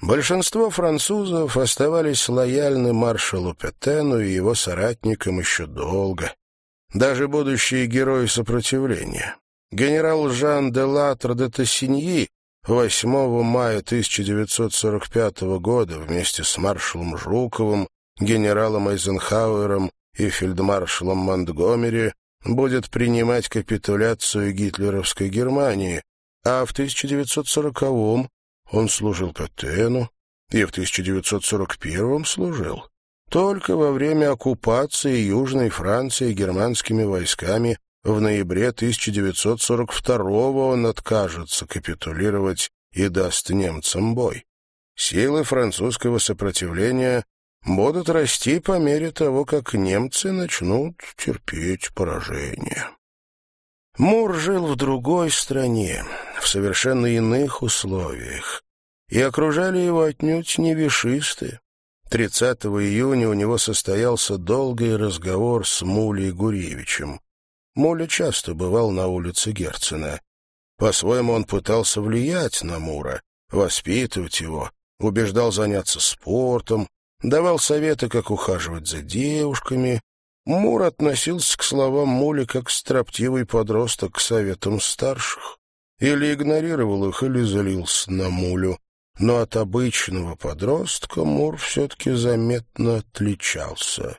Большинство французов оставались лояльны маршалу Петену и его соратникам еще долго. Даже будущие герои сопротивления. Генерал Жан де Латр де Тессиньи 8 мая 1945 года вместе с маршалом Жуковым, генералом Эйзенхауэром и фельдмаршалом Монтгомери будет капитуляцию гитлеровской Германии, а в 1940-м он служил Петену и в 1941-м служил. Только во время оккупации Южной Франции германскими войсками в ноябре 1942-го он откажется капитулировать и даст немцам бой. Силы французского сопротивления будут расти по мере того, как немцы начнут терпеть поражение. Мур жил в другой стране, в совершенно иных условиях, и окружали его отнюдь не вишисты. 30 июня у него состоялся долгий разговор с Мулей Гуревичем. Муля часто бывал на улице Герцена. По-своему он пытался влиять на Мура, воспитывать его, убеждал заняться спортом, давал советы, как ухаживать за девушками. Мур относился к словам Мули как строптивый подросток к советам старших. Или игнорировал их, или злился на Мулю. Но от обычного подростка Мур все-таки заметно отличался.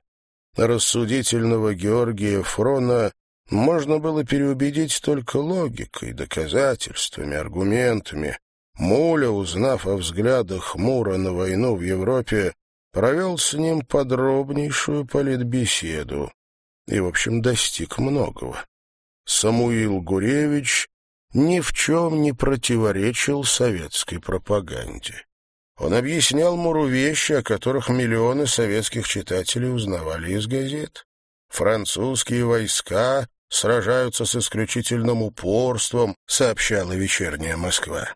Рассудительного Георгия Фрона можно было переубедить только логикой, доказательствами, аргументами. Муля, узнав о взглядах Мура на войну в Европе, провел с ним подробнейшую политбеседу и, в общем, достиг многого. Самуил Гуревич ни в чем не противоречил советской пропаганде. Он объяснял Муру вещи, о которых миллионы советских читателей узнавали из газет. Французские войска сражаются с исключительным упорством, сообщала вечерняя Москва.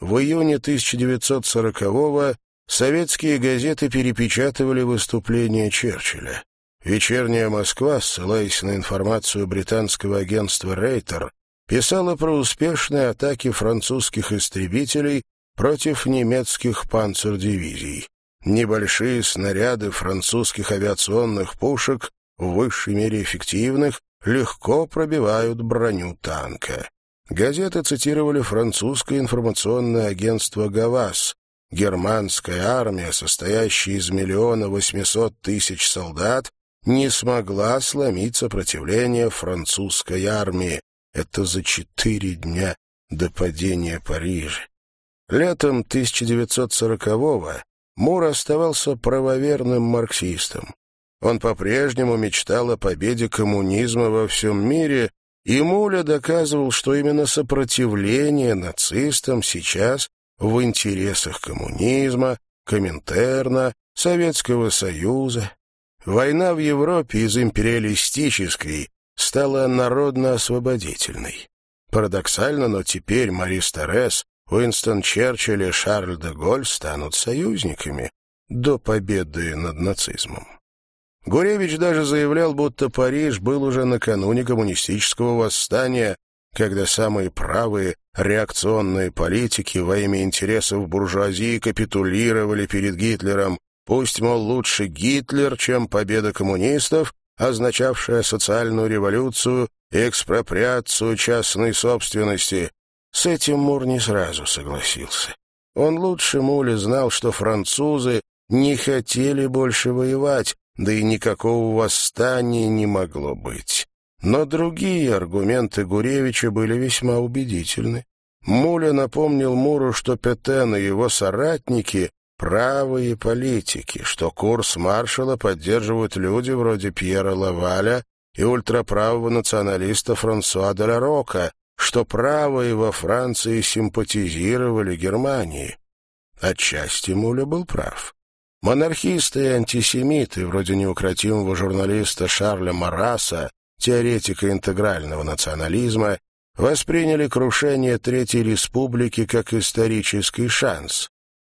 В июне 1940-го советские газеты перепечатывали выступление Черчилля. Вечерняя Москва, ссылаясь на информацию британского агентства «Рейтер», писала про успешные атаки французских истребителей против немецких панцердивизий. Небольшие снаряды французских авиационных пушек, в высшей мере эффективных, легко пробивают броню танка. Газеты цитировали французское информационное агентство «Гавас». Германская армия, состоящая из миллиона восьмисот тысяч солдат, не смогла сломить сопротивление французской армии. Это за четыре дня до падения Парижа. Летом 1940-го Мур оставался правоверным марксистом. Он по-прежнему мечтал о победе коммунизма во всем мире, и Муля доказывал, что именно сопротивление нацистам сейчас в интересах коммунизма, Коминтерна, Советского Союза. Война в Европе из империалистической стала народно-освободительной. Парадоксально, но теперь Марис Торрес, Уинстон Черчилль и Шарль де Голль станут союзниками до победы над нацизмом. Гуревич даже заявлял, будто Париж был уже накануне коммунистического восстания, когда самые правые реакционные политики во имя интересов буржуазии капитулировали перед Гитлером. Пусть, мол, лучше Гитлер, чем победа коммунистов, означавшая социальную революцию и экспроприацию частной собственности. С этим Мур не сразу согласился. Он лучше Мули знал, что французы не хотели больше воевать, да и никакого восстания не могло быть. Но другие аргументы Гуревича были весьма убедительны. Муля напомнил Муру, что Петен и его соратники — правые политики, что курс маршала поддерживают люди вроде Пьера Лаваля и ультраправого националиста Франсуа де что правые во Франции симпатизировали Германии. Отчасти Муля был прав. Монархисты и антисемиты, вроде неукротимого журналиста Шарля Мараса, теоретика интегрального национализма, восприняли крушение Третьей Республики как исторический шанс.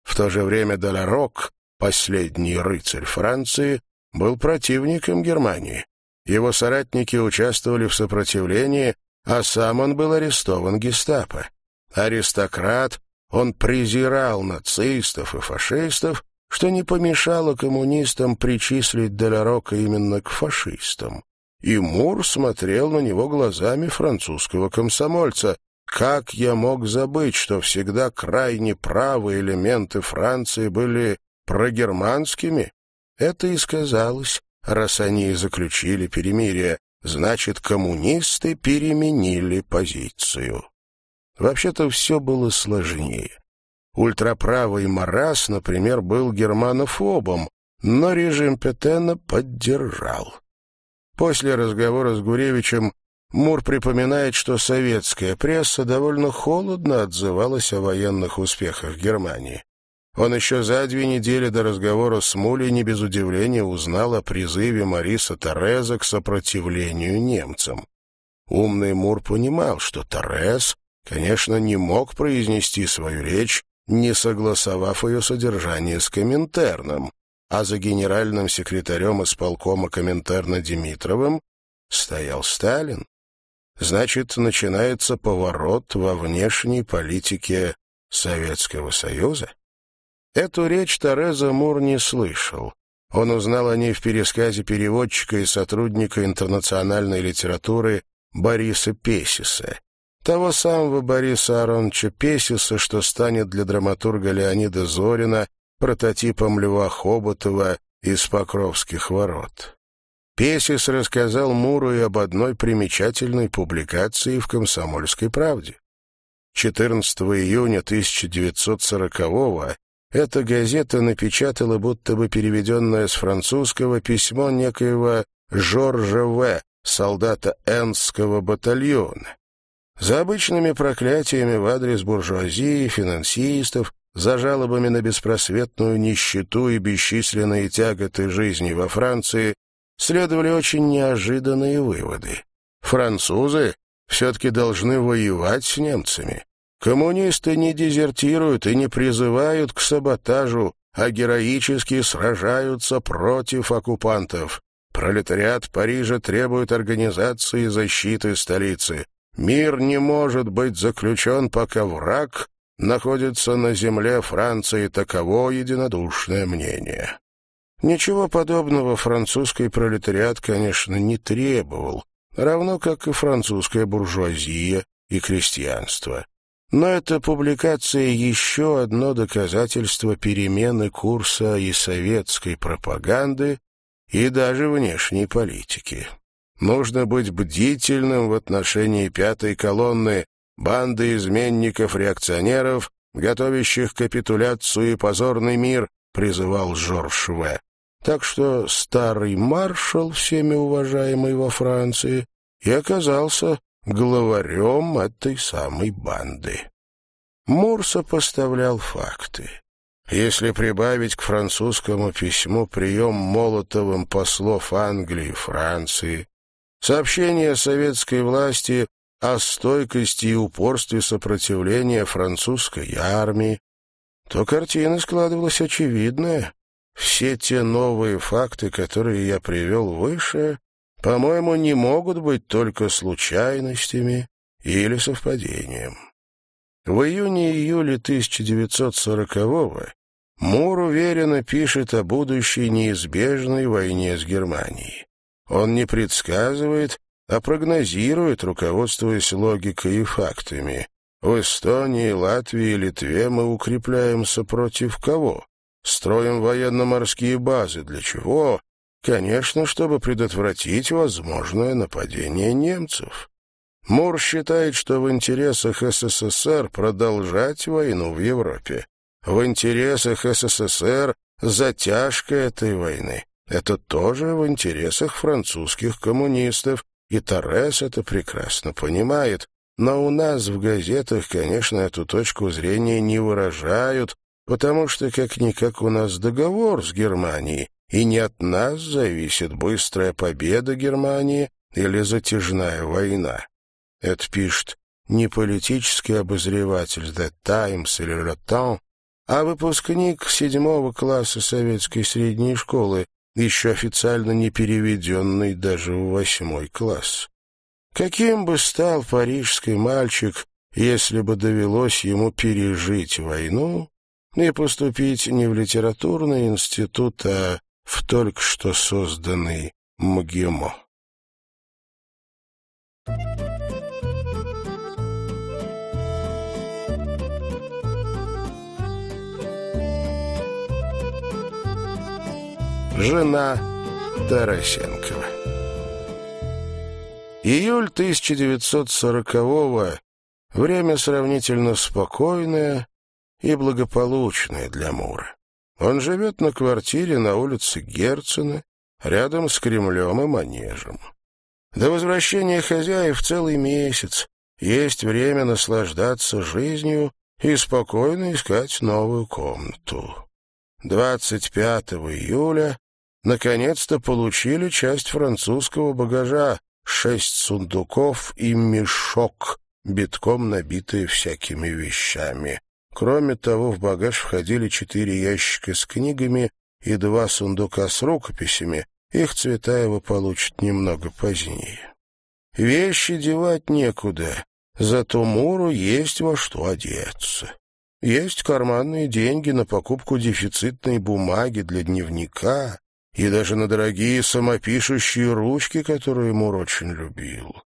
В то же время Даларок, последний рыцарь Франции, был противником Германии. Его соратники участвовали в сопротивлении, а сам он был арестован гестапо. Аристократ, Он презирал нацистов и фашистов, что не помешало коммунистам причислить Делярока именно к фашистам. И Мур смотрел на него глазами французского комсомольца. Как я мог забыть, что всегда крайне правые элементы Франции были прогерманскими? Это и сказалось, раз они заключили перемирие. Значит, коммунисты переменили позицию. Вообще-то все было сложнее. Ультраправый Марас, например, был германофобом, но режим Петена поддержал. После разговора с Гуревичем Мур припоминает, что советская пресса довольно холодно отзывалась о военных успехах Германии. Он еще за две недели до разговора с Мулей не без удивления узнал о призыве Мариса Тореза к сопротивлению немцам. Умный Мур понимал, что Торез конечно, не мог произнести свою речь, не согласовав ее содержание с Коминтерном, а за генеральным секретарем исполкома Коминтерна Димитровым стоял Сталин. Значит, начинается поворот во внешней политике Советского Союза? Эту речь Тереза Мур не слышал. Он узнал о ней в пересказе переводчика и сотрудника интернациональной литературы Бориса Песиса того самого Бориса Ароновича Песиса, что станет для драматурга Леонида Зорина прототипом Льва Хоботова из Покровских ворот. Песис рассказал Муру и об одной примечательной публикации в «Комсомольской правде». 14 июня 1940-го эта газета напечатала будто бы переведенное с французского письмо некоего Жоржа В., солдата Энского батальона. За обычными проклятиями в адрес буржуазии, финансистов, за жалобами на беспросветную нищету и бесчисленные тяготы жизни во Франции следовали очень неожиданные выводы. Французы все-таки должны воевать с немцами. Коммунисты не дезертируют и не призывают к саботажу, а героически сражаются против оккупантов. Пролетариат Парижа требует организации защиты столицы. Мир не может быть заключен, пока враг находится на земле Франции, таково единодушное мнение. Ничего подобного французский пролетариат, конечно, не требовал, равно как и французская буржуазия и крестьянство. Но эта публикация еще одно доказательство перемены курса и советской пропаганды, и даже внешней политики. Нужно быть бдительным в отношении пятой колонны, банды изменников-реакционеров, готовящих капитуляцию и позорный мир, призывал Жорж В. Так что старый маршал, всеми уважаемый во Франции, и оказался главарем этой самой банды. Мур сопоставлял факты. Если прибавить к французскому письму прием Молотовым послов Англии и Франции, Сообщение советской власти о стойкости и упорстве сопротивления французской армии, то картина складывалась очевидная. Все те новые факты, которые я привел выше, по-моему, не могут быть только случайностями или совпадением. В июне-июле 1940-го Мур уверенно пишет о будущей неизбежной войне с Германией. Он не предсказывает, а прогнозирует, руководствуясь логикой и фактами. В Эстонии, Латвии Литве мы укрепляемся против кого? Строим военно-морские базы. Для чего? Конечно, чтобы предотвратить возможное нападение немцев. Мур считает, что в интересах СССР продолжать войну в Европе. В интересах СССР затяжка этой войны. Это тоже в интересах французских коммунистов, и Торрес это прекрасно понимает. Но у нас в газетах, конечно, эту точку зрения не выражают, потому что как-никак у нас договор с Германией, и не от нас зависит быстрая победа Германии или затяжная война. Это пишет не политический обозреватель The Times или Le Temps, а выпускник седьмого класса советской средней школы, еще официально не переведенный даже в восьмой класс. Каким бы стал парижский мальчик, если бы довелось ему пережить войну и поступить не в литературный институт, а в только что созданный МГИМО. Жена Тарасенкова Июль 1940-го — время сравнительно спокойное и благополучное для Мура. Он живет на квартире на улице Герцена, рядом с Кремлем и Манежем. До возвращения хозяев целый месяц. Есть время наслаждаться жизнью и спокойно искать новую комнату. 25 июля наконец-то получили часть французского багажа, шесть сундуков и мешок, битком набитые всякими вещами. Кроме того, в багаж входили четыре ящика с книгами и два сундука с рукописями. Их Цветаева получит немного позднее. Вещи девать некуда, зато Муру есть во что одеться. Есть карманные деньги на покупку дефицитной бумаги для дневника, и даже на дорогие самопишущие ручки, которые Мур очень любил.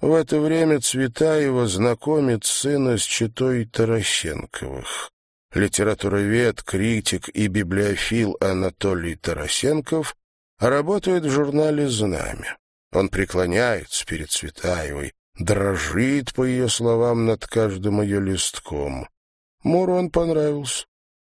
В это время Цветаева знакомит сына с читой Тарасенковых. Литературовед, критик и библиофил Анатолий Тарасенков работает в журнале «Знамя». Он преклоняется перед Цветаевой, дрожит, по ее словам, над каждым ее листком. Муру он понравился.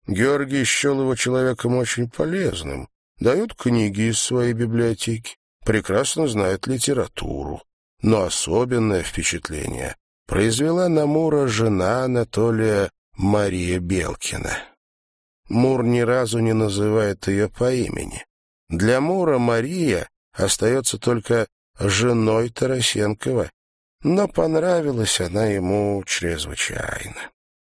Георгий счел его человеком очень полезным, дает книги из своей библиотеки, прекрасно знает литературу. Но особенное впечатление произвела на Мура жена Анатолия Мария Белкина. Мур ни разу не называет ее по имени. Для Мура Мария остается только женой Тарасенкова, но понравилась она ему чрезвычайно.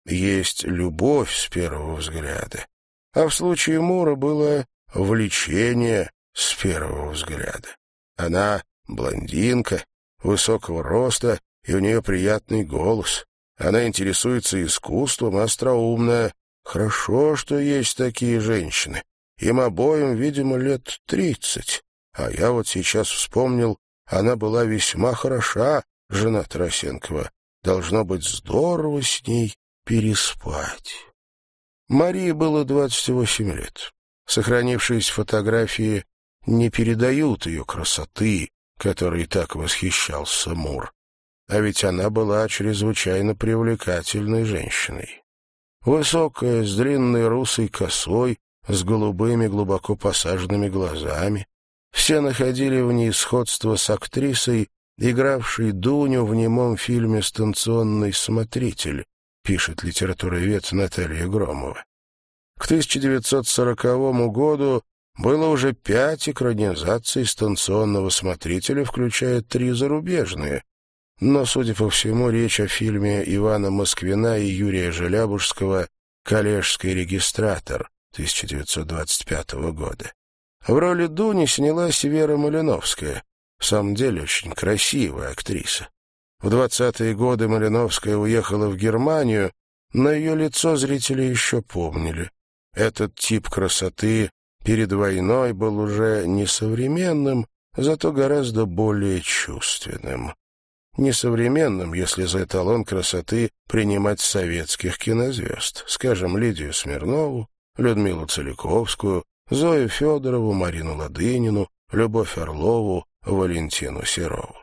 Есть любовь с первого взгляда, а в случае Мура было влечение с первого взгляда. Она блондинка, высокого роста, и у нее приятный голос. Она интересуется искусством, остроумная. Хорошо, что есть такие женщины. Им обоим, видимо, лет тридцать. А я вот сейчас вспомнил, она была весьма хороша, жена Тарасенкова. Должно быть здорово с ней переспать. Марии было двадцать восемь лет. Сохранившиеся фотографии не передают ее красоты, которой так восхищался Мур. А ведь она была чрезвычайно привлекательной женщиной. Высокая, с длинной русой косой, с голубыми глубоко посаженными глазами. Все находили в ней сходство с актрисой, игравшей Дуню в немом фильме «Станционный смотритель», пишет литературовед Наталья Громова. К 1940 году было уже пять экранизаций станционного смотрителя, включая три зарубежные. Но, судя по всему, речь о фильме Ивана Москвина и Юрия Желябужского «Коллежский регистратор» 1925 года. В роли Дуни снялась Вера Малиновская, в самом деле очень красивая актриса. В двадцатые годы Малиновская уехала в Германию, но ее лицо зрители еще помнили. Этот тип красоты перед войной был уже несовременным, зато гораздо более чувственным. Несовременным, если за эталон красоты принимать советских кинозвезд, скажем, Лидию Смирнову, Людмилу Целиковскую, Зою Федорову, Марину Ладынину, Любовь Орлову, Валентину Серову.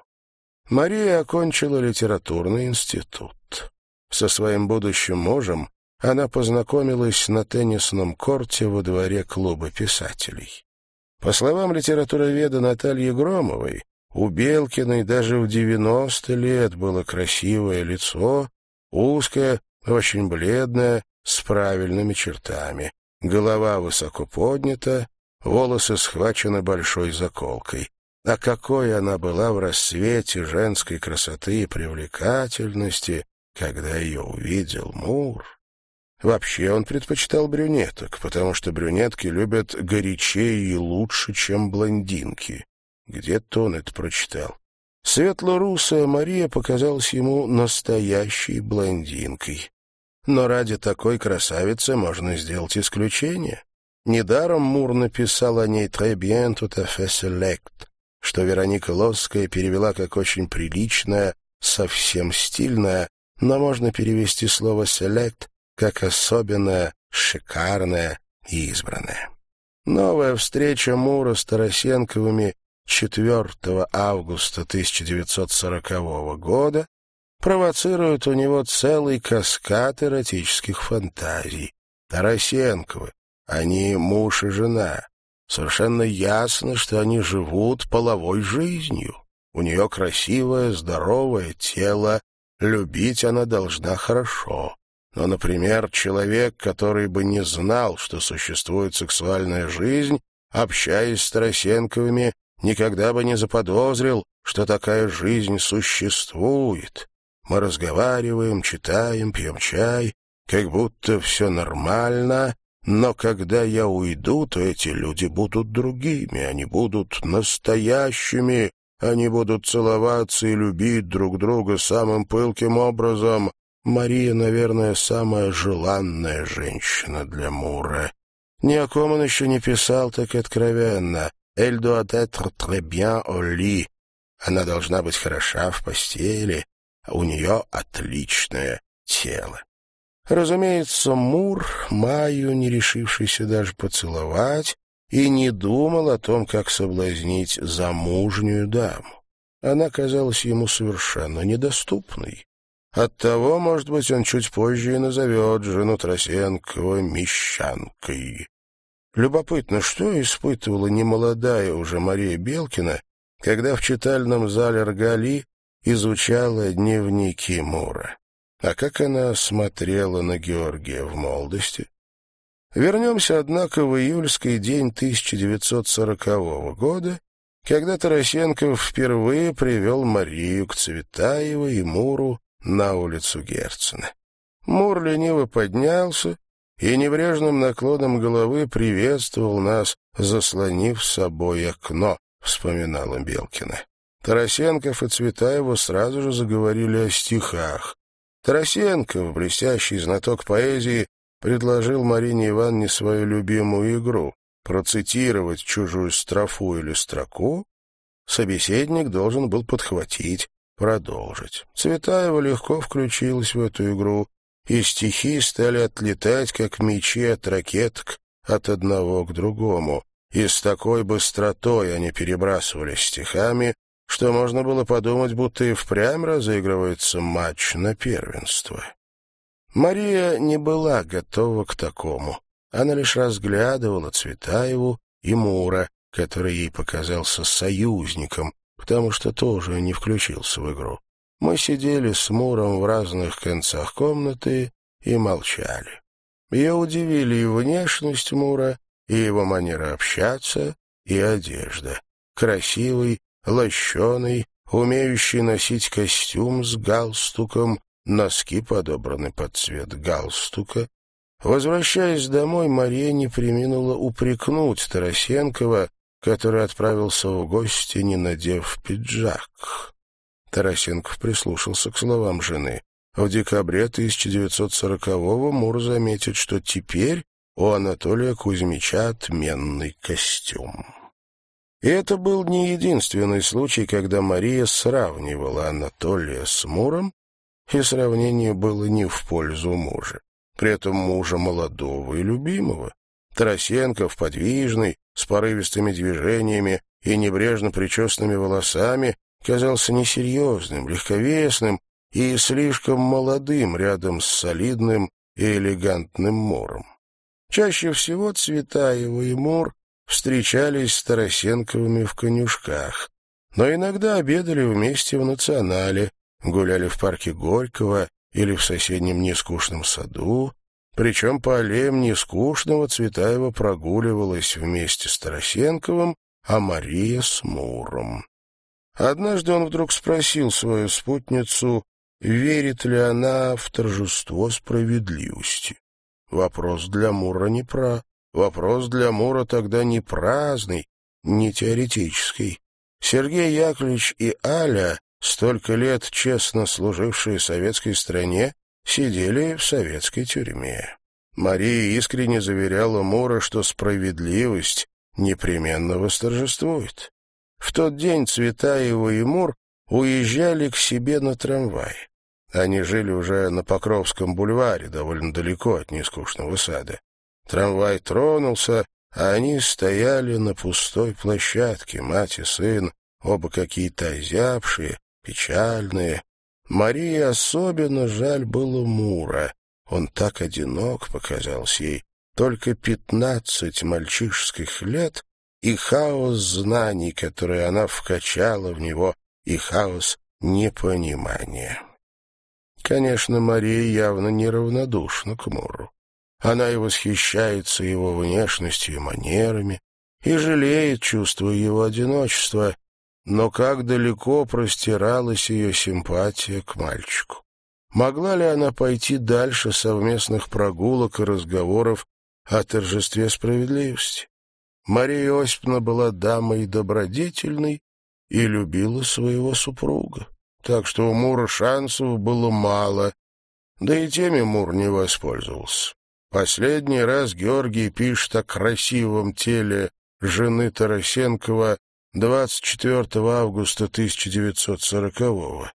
Мария окончила литературный институт. Со своим будущим мужем она познакомилась на теннисном корте во дворе клуба писателей. По словам литературоведа Натальи Громовой, у Белкиной даже в 90 лет было красивое лицо, узкое, очень бледное, с правильными чертами. Голова высоко поднята, волосы схвачены большой заколкой. А какой она была в рассвете женской красоты и привлекательности, когда ее увидел Мур! Вообще он предпочитал брюнеток, потому что брюнетки любят горячее и лучше, чем блондинки. Где-то он это прочитал. Светло-русая Мария показалась ему настоящей блондинкой. Но ради такой красавицы можно сделать исключение. Недаром Мур написал о ней «très bien, tout à fait select», что Вероника Лосская перевела как очень приличная, совсем стильная, но можно перевести слово «select» как особенное, шикарное и избранное. Новая встреча Мура с Тарасенковыми 4 августа 1940 года провоцирует у него целый каскад эротических фантазий. Тарасенковы, они муж и жена. Совершенно ясно, что они живут половой жизнью. У нее красивое, здоровое тело, любить она должна хорошо. Но, например, человек, который бы не знал, что существует сексуальная жизнь, общаясь с Тарасенковыми, никогда бы не заподозрил, что такая жизнь существует. Мы разговариваем, читаем, пьем чай, как будто все нормально, но когда я уйду, то эти люди будут другими, они будут настоящими, они будут целоваться и любить друг друга самым пылким образом. Мария, наверное, самая желанная женщина для Мура. Ни о ком он еще не писал так откровенно. «Elle doit être très bien au lit». Она должна быть хороша в постели, а у нее отличное тело. Разумеется, Мур, Майю, не решившийся даже поцеловать, и не думал о том, как соблазнить замужнюю даму. Она казалась ему совершенно недоступной. Оттого, может быть, он чуть позже и назовет жену Тросенкова мещанкой. Любопытно, что испытывала немолодая уже Мария Белкина, когда в читальном зале Ргали изучала дневники Мура. А как она смотрела на Георгия в молодости? Вернемся, однако, в июльский день 1940 года, когда Тарасенков впервые привел Марию к Цветаевой и Муру на улицу Герцена. Мур лениво поднялся и небрежным наклоном головы приветствовал нас, заслонив с собой окно, вспоминала Белкина. Тарасенков и Цветаева сразу же заговорили о стихах. Тарасенков, блестящий знаток поэзии, предложил Марине Ивановне свою любимую игру — процитировать чужую строфу или строку. Собеседник должен был подхватить, продолжить. Цветаева легко включилась в эту игру, и стихи стали отлетать, как мечи от ракеток, от одного к другому. И с такой быстротой они перебрасывались стихами, что можно было подумать, будто и впрямь разыгрывается матч на первенство. Мария не была готова к такому. Она лишь разглядывала Цветаеву и Мура, который ей показался союзником, потому что тоже не включился в игру. Мы сидели с Муром в разных концах комнаты и молчали. Ее удивили и внешность Мура, и его манера общаться, и одежда. Красивый, лощеный, умеющий носить костюм с галстуком, носки подобраны под цвет галстука. Возвращаясь домой, Мария не приминула упрекнуть Тарасенкова, который отправился в гости, не надев пиджак. Тарасенков прислушался к словам жены. В декабре 1940-го Мур заметит, что теперь у Анатолия Кузьмича отменный костюм. И это был не единственный случай, когда Мария сравнивала Анатолия с Муром и сравнение было не в пользу мужа. При этом мужа молодого и любимого. Тарасенков, подвижный, с порывистыми движениями и небрежно причесанными волосами, казался несерьезным, легковесным и слишком молодым рядом с солидным и элегантным Муром. Чаще всего Цветаева и Мур встречались с Тарасенковыми в конюшках, но иногда обедали вместе в «Национале», гуляли в парке Горького или в соседнем нескучном саду, причем по аллеям нескучного Цветаева прогуливалась вместе с Тарасенковым, а Мария с Муром. Однажды он вдруг спросил свою спутницу, верит ли она в торжество справедливости. Вопрос для Мура не про... Вопрос для Мура тогда не праздный, не теоретический. Сергей Яковлевич и Аля, столько лет честно служившие советской стране, сидели в советской тюрьме. Мария искренне заверяла Мура, что справедливость непременно восторжествует. В тот день Цветаева и Мур уезжали к себе на трамвай. Они жили уже на Покровском бульваре, довольно далеко от нескучного сада. Трамвай тронулся, а они стояли на пустой площадке, мать и сын, оба какие-то озябшие, печальные. Марии особенно жаль было Мура. Он так одинок, показался ей. Только пятнадцать мальчишеских лет и хаос знаний, которые она вкачала в него, и хаос непонимания. Конечно, Мария явно неравнодушна к Муру. Она и восхищается его внешностью и манерами, и жалеет, чувствуя его одиночество, но как далеко простиралась ее симпатия к мальчику. Могла ли она пойти дальше совместных прогулок и разговоров о торжестве справедливости? Мария Осиповна была дамой добродетельной и любила своего супруга, так что у Мура шансов было мало, да и теми Мур не воспользовался. Последний раз Георгий пишет о красивом теле жены Тарасенкова 24 августа 1940-го.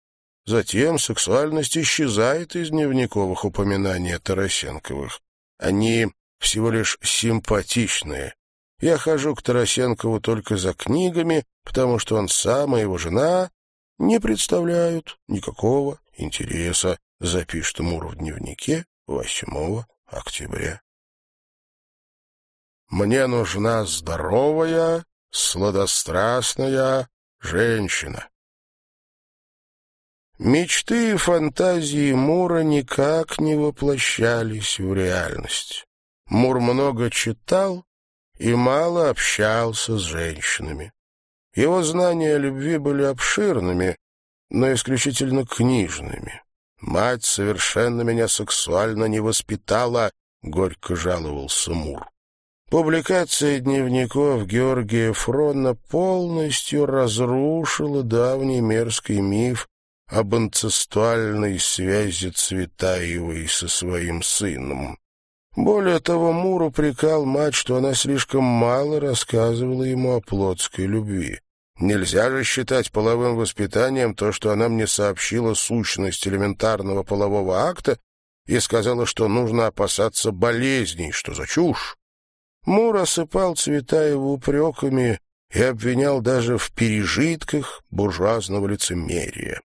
Затем сексуальность исчезает из дневниковых упоминаний Тарасенковых. Они всего лишь симпатичные. Я хожу к Тарасенкову только за книгами, потому что он сам и его жена не представляют никакого интереса, запишет Мур в дневнике 8 октября. Мне нужна здоровая, сладострастная женщина. Мечты и фантазии Мура никак не воплощались в реальность. Мур много читал и мало общался с женщинами. Его знания о любви были обширными, но исключительно книжными. «Мать совершенно меня сексуально не воспитала», — горько жаловался Мур. Публикация дневников Георгия Фрона полностью разрушила давний мерзкий миф об инцестуальной связи Цветаевой со своим сыном. Более того, Мур упрекал мать, что она слишком мало рассказывала ему о плотской любви. Нельзя же считать половым воспитанием то, что она мне сообщила сущность элементарного полового акта и сказала, что нужно опасаться болезней, что за чушь. Мур осыпал Цветаева упреками и обвинял даже в пережитках буржуазного лицемерия.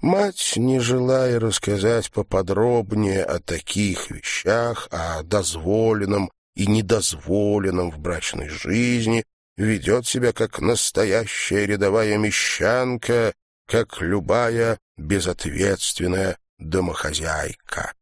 Мать, не желая рассказать поподробнее о таких вещах, о дозволенном и недозволенном в брачной жизни, ведет себя как настоящая рядовая мещанка, как любая безответственная домохозяйка.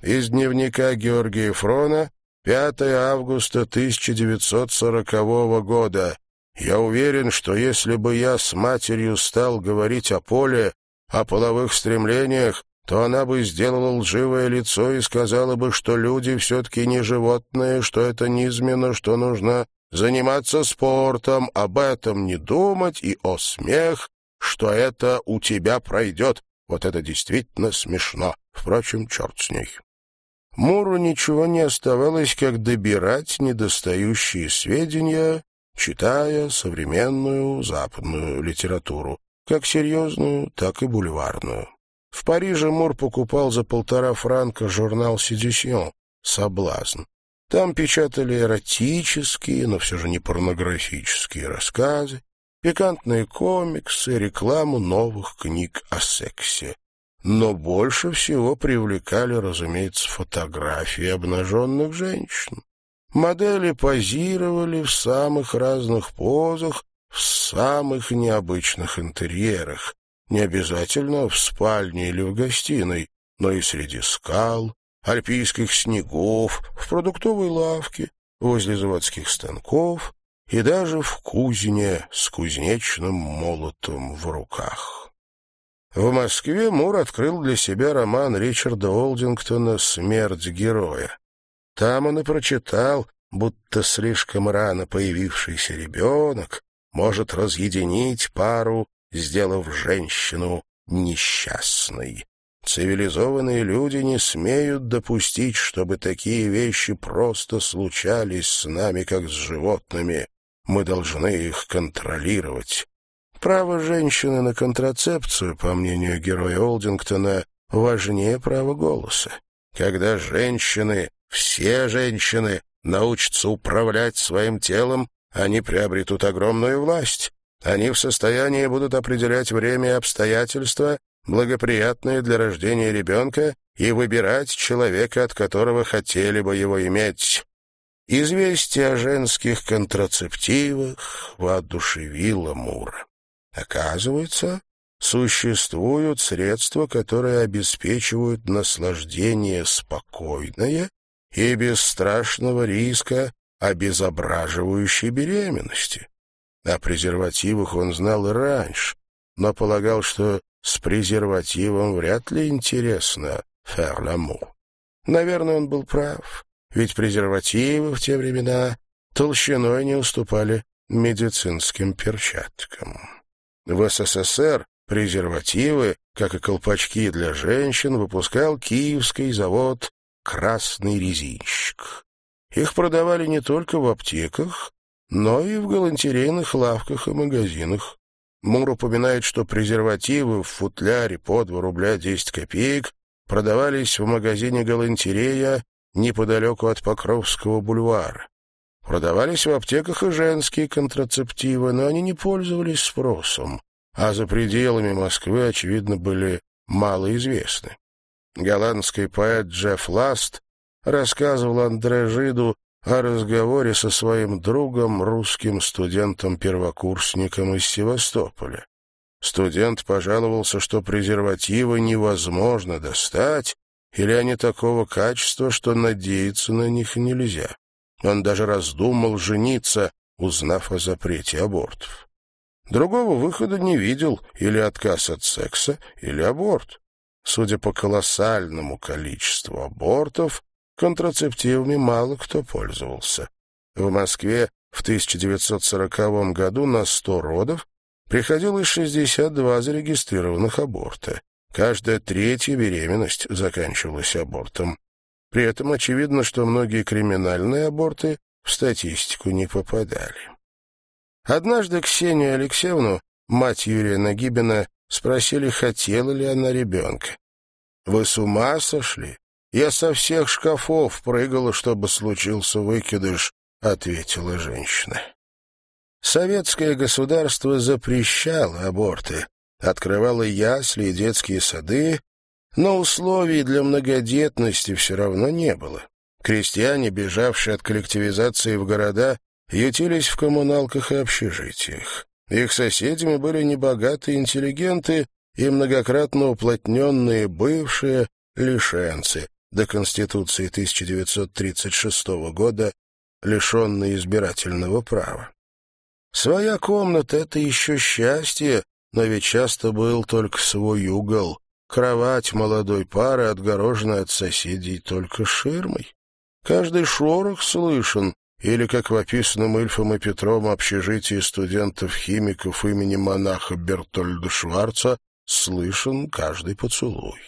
Из дневника Георгия Фрона 5 августа 1940 года. Я уверен, что если бы я с матерью стал говорить о поле, о половых стремлениях, то она бы сделала лживое лицо и сказала бы, что люди все-таки не животные, что это низменно, что нужно заниматься спортом, об этом не думать и о смех, что это у тебя пройдет. Вот это действительно смешно. Впрочем, черт с ней. Муру ничего не оставалось, как добирать недостающие сведения, читая современную западную литературу как серьезную, так и бульварную. В Париже Мур покупал за полтора франка журнал «Седюсьон» «Соблазн». Там печатали эротические, но все же не порнографические рассказы, пикантные комиксы, рекламу новых книг о сексе. Но больше всего привлекали, разумеется, фотографии обнаженных женщин. Модели позировали в самых разных позах, в самых необычных интерьерах, не обязательно в спальне или в гостиной, но и среди скал, альпийских снегов, в продуктовой лавке, возле заводских станков и даже в кузне с кузнечным молотом в руках. В Москве Мур открыл для себя роман Ричарда Олдингтона «Смерть героя». Там он и прочитал, будто слишком рано появившийся ребенок может разъединить пару, сделав женщину несчастной. Цивилизованные люди не смеют допустить, чтобы такие вещи просто случались с нами, как с животными. Мы должны их контролировать. Право женщины на контрацепцию, по мнению героя Олдингтона, важнее права голоса. Когда женщины, все женщины, научатся управлять своим телом, они приобретут огромную власть. Они в состоянии будут определять время и обстоятельства, благоприятные для рождения ребенка, и выбирать человека, от которого хотели бы его иметь. Известие о женских контрацептивах воодушевило Мура. Оказывается, существуют средства, которые обеспечивают наслаждение спокойное и без страшного риска обезображивающей беременности. О презервативах он знал и раньше, но полагал, что с презервативом вряд ли интересно ферламу. Наверное, он был прав, ведь презервативы в те времена толщиной не уступали медицинским перчаткам. В СССР презервативы, как и колпачки для женщин, выпускал киевский завод «Красный резинщик». Их продавали не только в аптеках, но и в галантерейных лавках и магазинах. Мур упоминает, что презервативы в футляре по 2 рубля 10 копеек продавались в магазине галантерея неподалеку от Покровского бульвара. Продавались в аптеках и женские контрацептивы, но они не пользовались спросом, а за пределами Москвы, очевидно, были малоизвестны. Голландский поэт Джефф Ласт рассказывал Андре Жиду о разговоре со своим другом, русским студентом-первокурсником из Севастополя. Студент пожаловался, что презервативы невозможно достать, или они такого качества, что надеяться на них нельзя. Он даже раздумал жениться, узнав о запрете абортов. Другого выхода не видел, или отказ от секса, или аборт. Судя по колоссальному количеству абортов, контрацептивами мало кто пользовался. В Москве в 1940 году на 100 родов приходилось 62 зарегистрированных аборта. Каждая третья беременность заканчивалась абортом. При этом очевидно, что многие криминальные аборты в статистику не попадали. Однажды Ксению Алексеевну, мать Юрия Нагибина, спросили, хотела ли она ребенка. «Вы с ума сошли? Я со всех шкафов прыгала, чтобы случился выкидыш», — ответила женщина. Советское государство запрещало аборты, открывало ясли и детские сады, но условий для многодетности все равно не было. Крестьяне, бежавшие от коллективизации в города, ютились в коммуналках и общежитиях. Их соседями были небогатые интеллигенты и многократно уплотненные бывшие лишенцы, до Конституции 1936 года лишенные избирательного права. Своя комната — это еще счастье, но ведь часто был только свой угол, кровать молодой пары, отгороженная от соседей только ширмой. Каждый шорох слышен, или, как в описанном Ильфом и Петром общежитии студентов-химиков имени монаха Бертольда Шварца, слышен каждый поцелуй.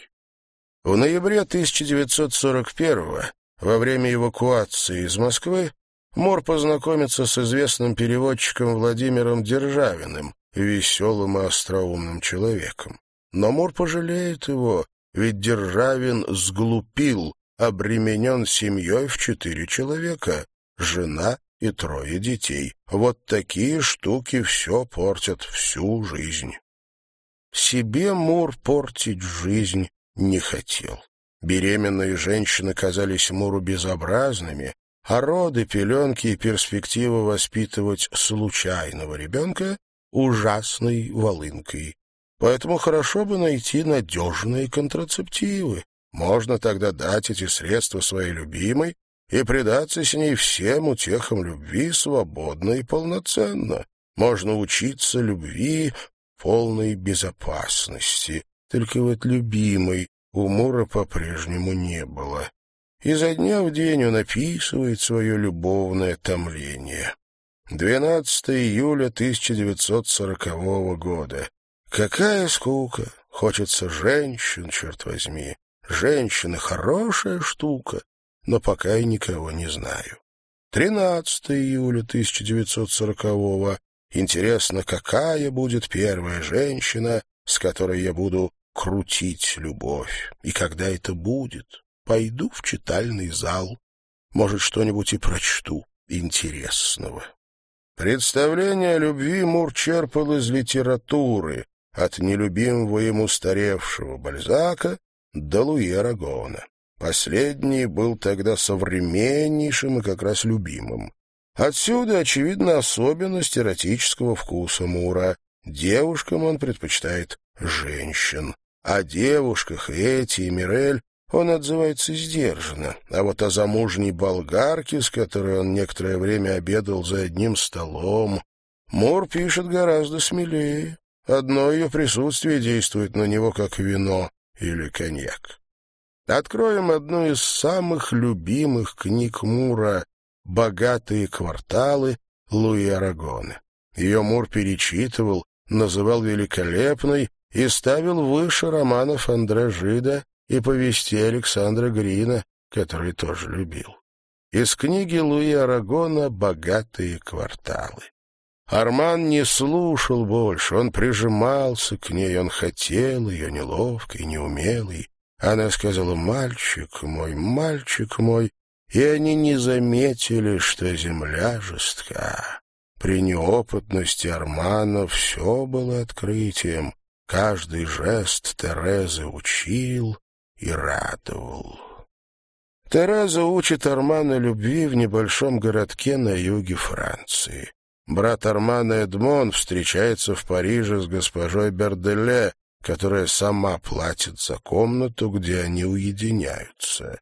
В ноябре 1941-го, во время эвакуации из Москвы, Мор познакомится с известным переводчиком Владимиром Державиным, веселым и остроумным человеком. Но Мор пожалеет его, ведь Державин сглупил, обременен семьей в четыре человека, жена и трое детей. Вот такие штуки все портят всю жизнь. Себе Мур портить жизнь не хотел. Беременные женщины казались Муру безобразными, а роды, пеленки и перспектива воспитывать случайного ребенка — ужасной волынкой. Поэтому хорошо бы найти надежные контрацептивы. Можно тогда дать эти средства своей любимой и предаться с ней всем утехам любви свободно и полноценно. Можно учиться любви полной безопасности. Только вот любимой у Мура по-прежнему не было. Изо дня в день он описывает свое любовное томление. 12 июля 1940 года. Какая скука! Хочется женщин, черт возьми. Женщины — хорошая штука, но пока я никого не знаю. 13 июля 1940-го. Интересно, какая будет первая женщина, с которой я буду крутить любовь? И когда это будет? Пойду в читальный зал. Может, что-нибудь и прочту интересного. Представление о любви Мур черпал из литературы, от нелюбимого ему старевшего Бальзака до Луи Арагона. Последний был тогда современнейшим и как раз любимым. Отсюда, очевидно, особенность эротического вкуса Мура. Девушкам он предпочитает женщин. О девушках Эти и Мирель он отзывается сдержанно, а вот о замужней болгарке, с которой он некоторое время обедал за одним столом, Мур пишет гораздо смелее. Одно ее присутствие действует на него как вино или коньяк. Откроем одну из самых любимых книг Мура «Богатые кварталы» Луи Арагона. Ее Мур перечитывал, называл великолепной и ставил выше романов Андре Жида и повести Александра Грина, который тоже любил. Из книги Луи Арагона «Богатые кварталы». Арман не слушал больше, он прижимался к ней, он хотел ее, неловкой, неумелой. Она сказала «мальчик мой, мальчик мой», и они не заметили, что земля жестка. При неопытности Армана все было открытием. Каждый жест Терезы учил и радовал. Тереза учит Армана любви в небольшом городке на юге Франции. Брат Армана Эдмон встречается в Париже с госпожой Берделе, которая сама платит за комнату, где они уединяются.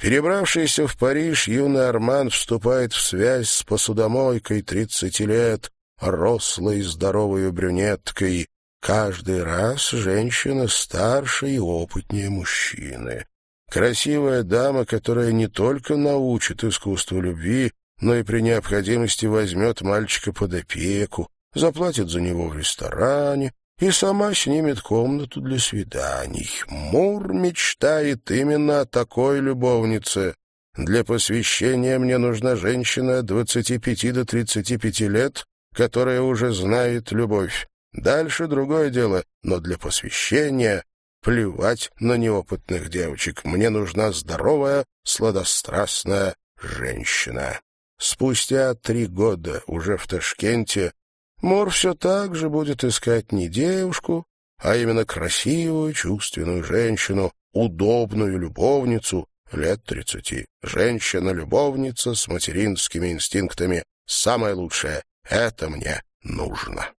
Перебравшийся в Париж, юный Арман вступает в связь с посудомойкой тридцати лет, рослой здоровой брюнеткой. Каждый раз женщина старше и опытнее мужчины. Красивая дама, которая не только научит искусству любви, но и при необходимости возьмет мальчика под опеку, заплатит за него в ресторане и сама снимет комнату для свиданий. Мур мечтает именно о такой любовнице. Для посвящения мне нужна женщина от 25 до 35 лет, которая уже знает любовь. Дальше другое дело, но для посвящения плевать на неопытных девочек. Мне нужна здоровая, сладострастная женщина. Спустя три года уже в Ташкенте Мор все так же будет искать не девушку, а именно красивую, чувственную женщину, удобную любовницу лет тридцати. Женщина-любовница с материнскими инстинктами. Самое лучшее — это мне нужно.